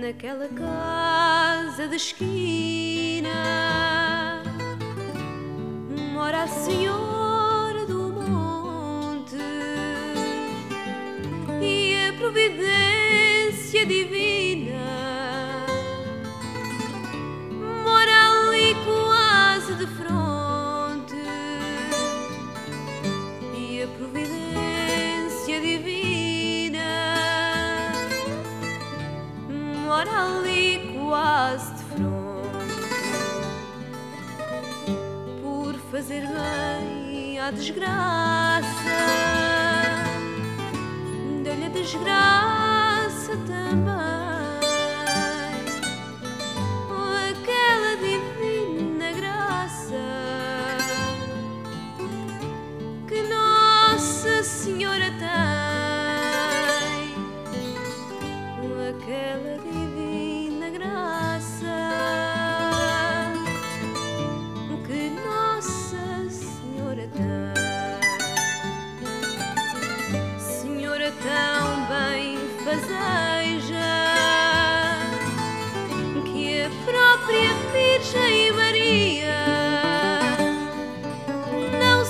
naquela casa da esquina. Mora a senhora mora ali quase de fronte por fazer bem à desgraça. Deu-lhe a desgraça também. Aquela divina graça que Nossa Senhora tem. Aquela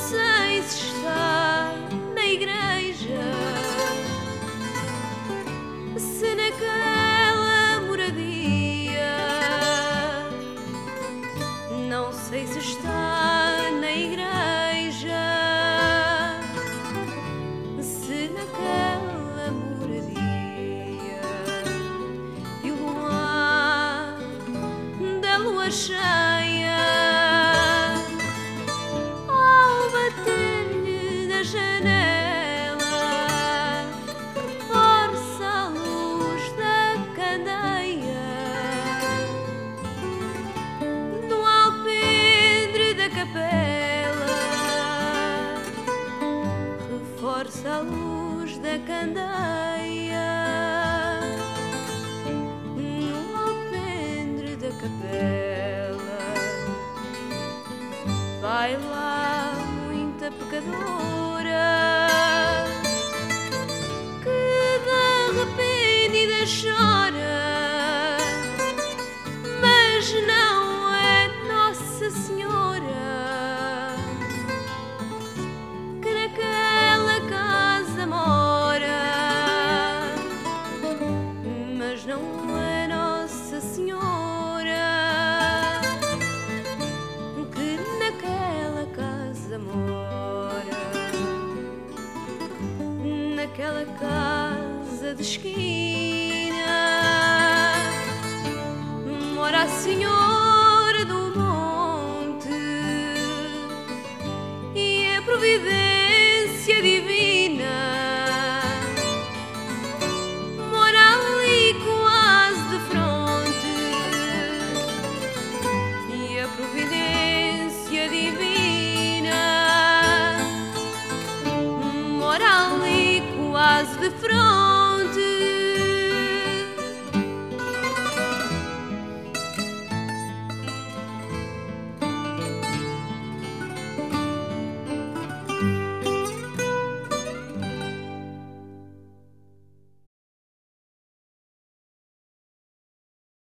sei se está na igreja. Se naquela moradia não sei se está na igreja. Se naquela moradia e o luar da lua cheia reforça a luz da candeia. No alpendre da capela. Vai lá muita pecadora que de arrependida chora, mas não naquela casa de esquina. Mora a Senhora was the throne.